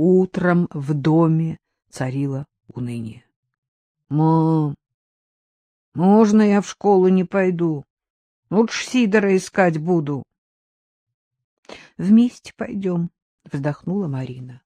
Утром в доме царило уныние. — Мам, можно я в школу не пойду? Лучше Сидора искать буду. — Вместе пойдем, — вздохнула Марина.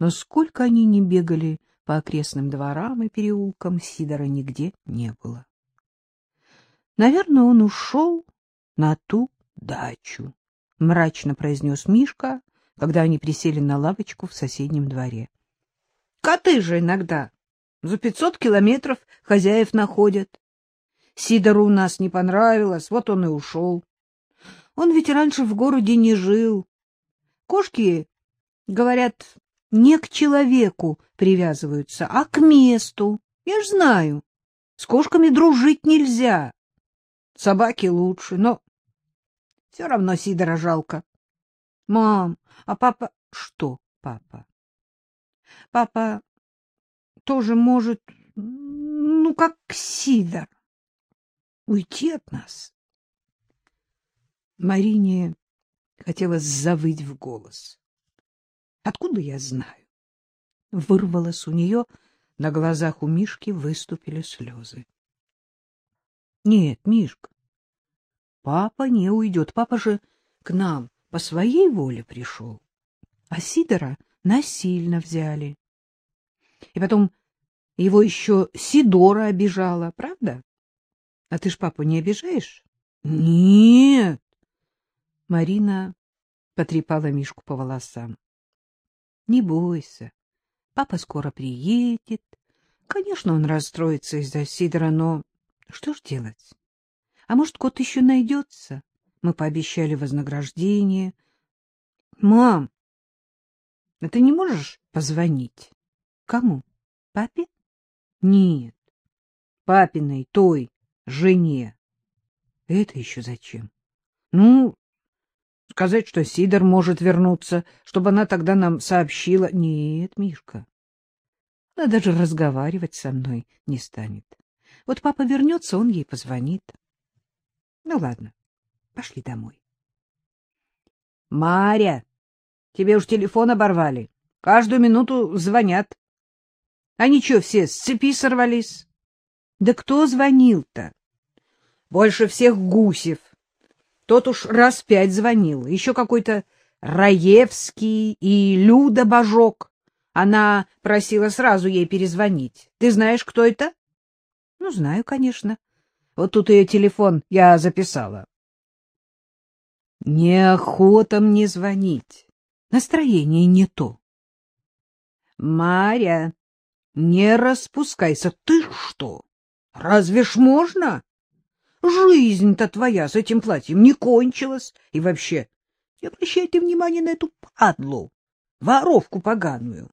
Но сколько они ни бегали по окрестным дворам и переулкам, Сидора нигде не было. Наверное, он ушел на ту дачу, — мрачно произнес Мишка, когда они присели на лавочку в соседнем дворе. — Коты же иногда за пятьсот километров хозяев находят. Сидору у нас не понравилось, вот он и ушел. Он ведь раньше в городе не жил. Кошки, говорят, не к человеку привязываются, а к месту. Я ж знаю, с кошками дружить нельзя. Собаки лучше, но все равно Сидора жалко. Мам, а папа... Что папа? Папа тоже может, ну, как Сидор, уйти от нас. Марине хотелось завыть в голос. Откуда я знаю? Вырвалось у нее, на глазах у Мишки выступили слезы. Нет, Мишка, папа не уйдет, папа же к нам по своей воле пришел, а Сидора насильно взяли. И потом его еще Сидора обижала, правда? А ты ж папу не обижаешь? Нет. Марина потрепала Мишку по волосам. Не бойся, папа скоро приедет. Конечно, он расстроится из-за Сидора, но что ж делать? А может, кот еще найдется? Мы пообещали вознаграждение. — Мам, а ты не можешь позвонить? — Кому? Папе? — Нет. Папиной, той, жене. — Это еще зачем? — Ну, сказать, что Сидор может вернуться, чтобы она тогда нам сообщила. Нет, Мишка, она даже разговаривать со мной не станет. Вот папа вернется, он ей позвонит. Ну, ладно. Пошли домой. — Маря, тебе уж телефон оборвали. Каждую минуту звонят. Они что, все с цепи сорвались? — Да кто звонил-то? — Больше всех Гусев. Тот уж раз пять звонил. Еще какой-то Раевский и Люда Бажок. Она просила сразу ей перезвонить. Ты знаешь, кто это? — Ну, знаю, конечно. Вот тут ее телефон я записала. Неохота мне звонить. Настроение не то. Маря, не распускайся. Ты что? Разве ж можно? Жизнь-то твоя с этим платьем не кончилась. И вообще, не обращайте внимания на эту падлу, воровку поганую.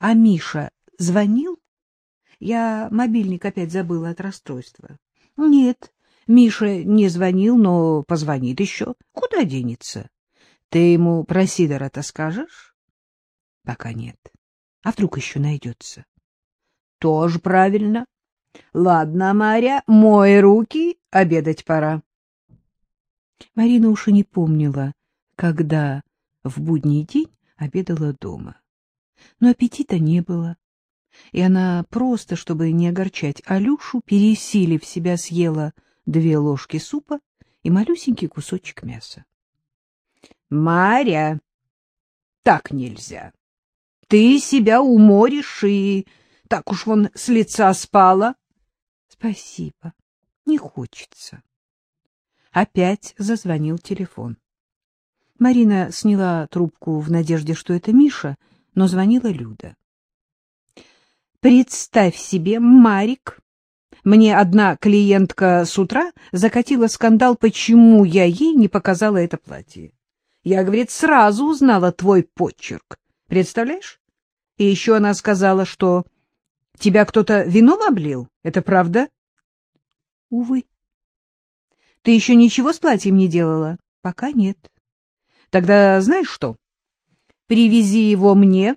А Миша звонил? Я мобильник опять забыла от расстройства. Нет, Миша не звонил, но позвонит еще. Куда денется? Ты ему про Сидора-то скажешь? Пока нет. А вдруг еще найдется? Тоже правильно. Ладно, Маря, мой руки, обедать пора. Марина уж и не помнила, когда в будний день обедала дома. Но аппетита не было, и она просто, чтобы не огорчать Алюшу, пересилив себя, съела две ложки супа и малюсенький кусочек мяса. — Маря, так нельзя. Ты себя уморишь и так уж вон с лица спала. — Спасибо, не хочется. Опять зазвонил телефон. Марина сняла трубку в надежде, что это Миша, но звонила Люда. — Представь себе, Марик мне одна клиентка с утра закатила скандал, почему я ей не показала это платье. Я, говорит, сразу узнала твой почерк. Представляешь? И еще она сказала, что тебя кто-то вином облил. Это правда? Увы. Ты еще ничего с платьем не делала? Пока нет. Тогда знаешь что? Привези его мне.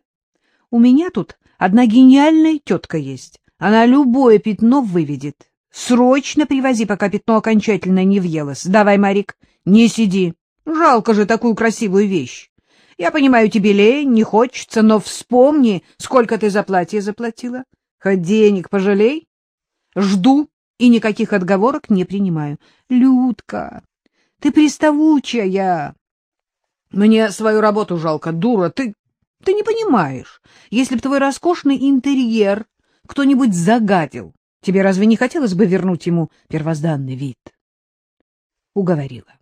У меня тут одна гениальная тетка есть. Она любое пятно выведет. Срочно привози, пока пятно окончательно не въелось. Давай, Марик, не сиди. Жалко же такую красивую вещь. Я понимаю, тебе лень, не хочется, но вспомни, сколько ты за платье заплатила. Хоть денег пожалей. Жду и никаких отговорок не принимаю. Людка, ты приставучая. Мне свою работу жалко, дура. Ты, ты не понимаешь. Если б твой роскошный интерьер кто-нибудь загадил, тебе разве не хотелось бы вернуть ему первозданный вид? Уговорила.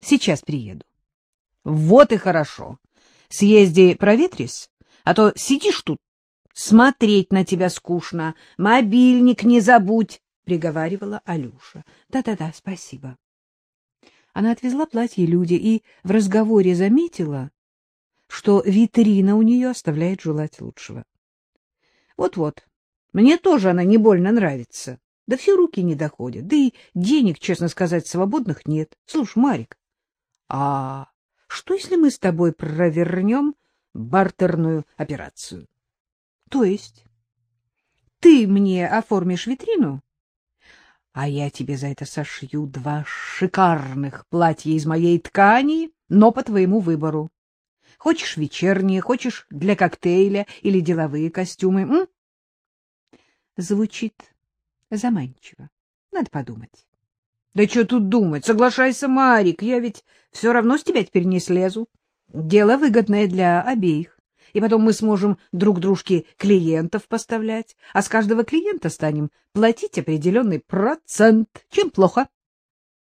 Сейчас приеду. Вот и хорошо. Съезди проветрись, а то сидишь тут, смотреть на тебя скучно. Мобильник не забудь, — приговаривала Алюша. Да-да-да, спасибо. Она отвезла платье Люде и в разговоре заметила, что витрина у нее оставляет желать лучшего. Вот-вот, мне тоже она не больно нравится. Да все руки не доходят, да и денег, честно сказать, свободных нет. Слушай, Марик, а что, если мы с тобой провернем бартерную операцию? То есть ты мне оформишь витрину, а я тебе за это сошью два шикарных платья из моей ткани, но по твоему выбору. Хочешь вечерние, хочешь для коктейля или деловые костюмы. М? Звучит заманчиво. Надо подумать. Да что тут думать? Соглашайся, Марик, я ведь все равно с тебя теперь не слезу. Дело выгодное для обеих. И потом мы сможем друг дружке клиентов поставлять, а с каждого клиента станем платить определенный процент. Чем плохо?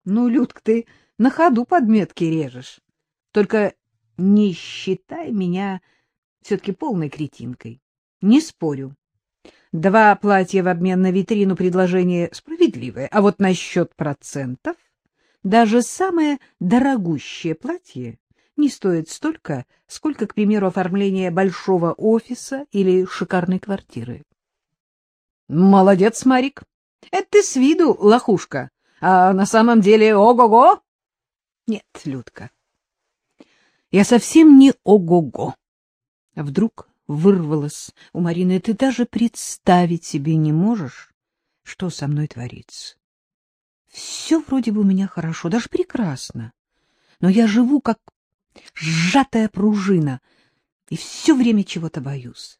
Ну, Людк, ты на ходу подметки режешь. Только не считай меня все-таки полной кретинкой. Не спорю. Два платья в обмен на витрину предложение справедливое, а вот насчет процентов даже самое дорогущее платье не стоит столько, сколько, к примеру, оформление большого офиса или шикарной квартиры. Молодец, Марик. Это ты с виду лохушка, а на самом деле ого-го. Нет, Людка, я совсем не ого-го. Вдруг вырвалось у Марины. Ты даже представить себе не можешь, что со мной творится. Все вроде бы у меня хорошо, даже прекрасно. Но я живу как сжатая пружина и все время чего-то боюсь.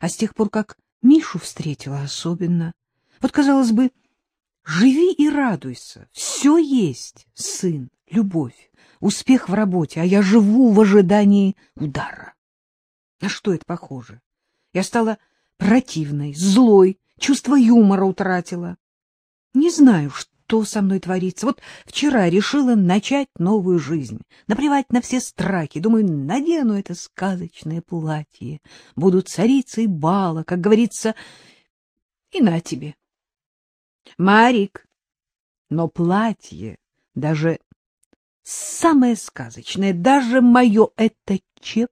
А с тех пор, как Мишу встретила особенно, вот, казалось бы, живи и радуйся, все есть, сын, любовь, успех в работе, а я живу в ожидании удара. На что это похоже? Я стала противной, злой, чувство юмора утратила. Не знаю, что со мной творится. Вот вчера решила начать новую жизнь, наплевать на все страхи. Думаю, надену это сказочное платье, буду царицей бала, как говорится, и на тебе. Марик, но платье, даже самое сказочное, даже мое — это чеп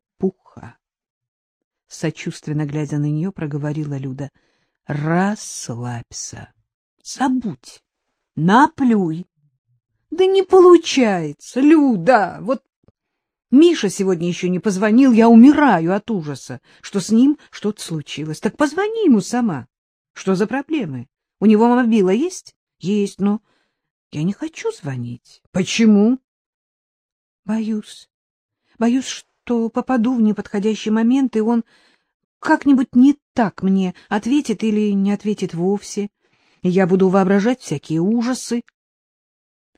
сочувственно глядя на нее, проговорила Люда. — Расслабься. Забудь. Наплюй. — Да не получается, Люда. Вот Миша сегодня еще не позвонил, я умираю от ужаса, что с ним что-то случилось. Так позвони ему сама. Что за проблемы? У него мобила есть? Есть, но я не хочу звонить. Почему? Боюсь. Боюсь, что попаду в неподходящий момент, и он как-нибудь не так мне ответит или не ответит вовсе. Я буду воображать всякие ужасы.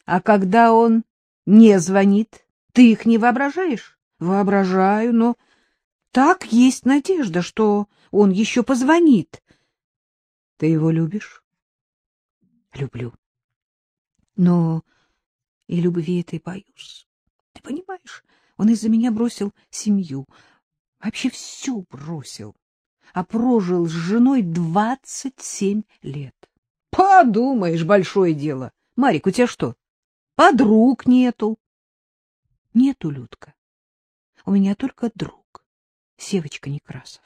А когда он не звонит, ты их не воображаешь? Воображаю, но так есть надежда, что он еще позвонит. Ты его любишь? Люблю. Но и любви этой боюсь. Ты понимаешь, он из-за меня бросил семью, Вообще все бросил, а прожил с женой двадцать семь лет. Подумаешь, большое дело. Марик, у тебя что, подруг нету? Нету, Людка. У меня только друг, Севочка Некрасов.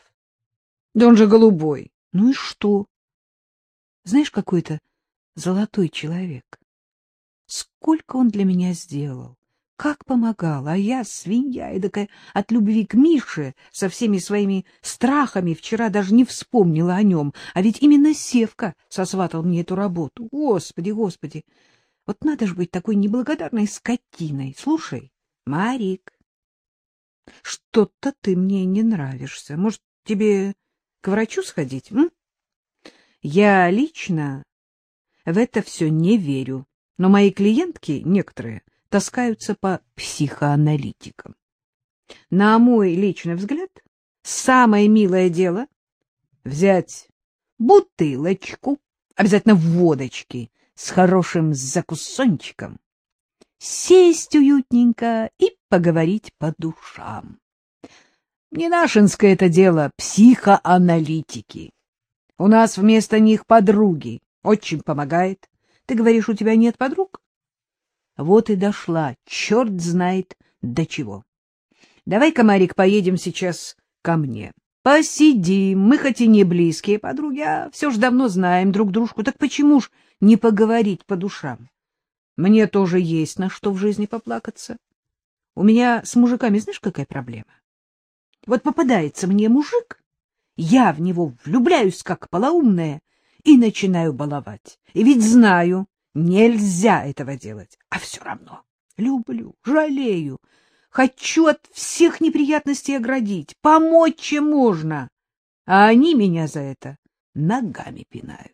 Да он же голубой. Ну и что? Знаешь, какой-то золотой человек. Сколько он для меня сделал как помогал, а я, свинья эдакая, от любви к Мише, со всеми своими страхами, вчера даже не вспомнила о нем, а ведь именно Севка сосватал мне эту работу. Господи, господи, вот надо же быть такой неблагодарной скотиной. Слушай, Марик, Что-то ты мне не нравишься. Может, тебе к врачу сходить? М? Я лично в это все не верю, но мои клиентки, некоторые, таскаются по психоаналитикам. На мой личный взгляд, самое милое дело — взять бутылочку, обязательно водочки, с хорошим закусончиком, сесть уютненько и поговорить по душам. Не нашинское это дело, психоаналитики. У нас вместо них подруги. Очень помогает. Ты говоришь, у тебя нет подруг? Вот и дошла, черт знает до чего. Давай-ка, Марик, поедем сейчас ко мне. Посидим, мы хоть и не близкие подруги, а все ж давно знаем друг дружку, так почему ж не поговорить по душам? Мне тоже есть на что в жизни поплакаться. У меня с мужиками знаешь, какая проблема? Вот попадается мне мужик, я в него влюбляюсь, как полоумная, и начинаю баловать. И ведь знаю, нельзя этого делать, а все равно люблю, жалею, хочу от всех неприятностей оградить, помочь чем можно, а они меня за это ногами пинают.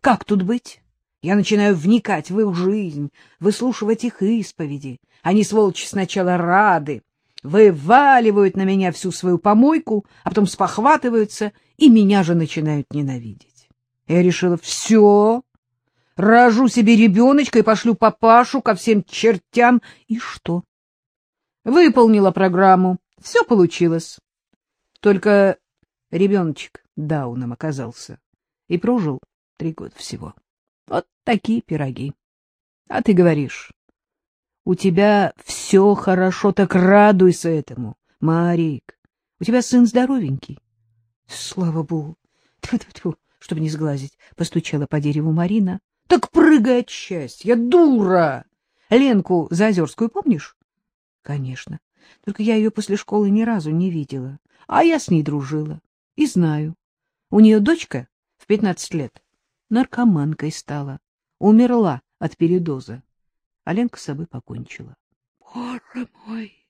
Как тут быть? Я начинаю вникать в их жизнь, выслушивать их исповеди. Они, сволочи, сначала рады, вываливают на меня всю свою помойку, а потом спохватываются и меня же начинают ненавидеть. Я решила, все, рожу себе ребеночка и пошлю папашу ко всем чертям. И что? Выполнила программу, все получилось. Только ребеночек Дауном оказался и прожил три года всего. Вот такие пироги. А ты говоришь, у тебя все хорошо, так радуйся этому, Марик. У тебя сын здоровенький. Слава богу. Тьфу -тьфу -тьфу, чтобы не сглазить, постучала по дереву Марина. Так прыгай от счастья, дура! Ленку Заозерскую помнишь? Конечно. Только я ее после школы ни разу не видела. А я с ней дружила. И знаю. У нее дочка в пятнадцать лет наркоманкой стала. Умерла от передоза. А Ленка с собой покончила. Боже мой!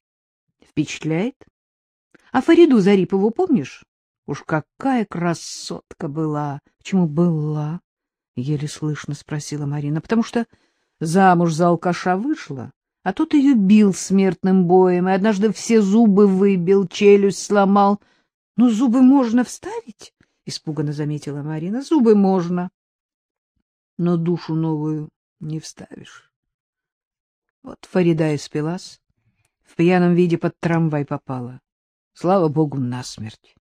Впечатляет? А Фариду Зарипову помнишь? Уж какая красотка была! Почему была? Еле слышно спросила Марина. Потому что замуж за алкаша вышла, а тот ее бил смертным боем, и однажды все зубы выбил, челюсть сломал. — Ну, зубы можно вставить? — испуганно заметила Марина. — Зубы можно. Но душу новую не вставишь. Вот Фарида испилась, в пьяном виде под трамвай попала. Слава богу, насмерть.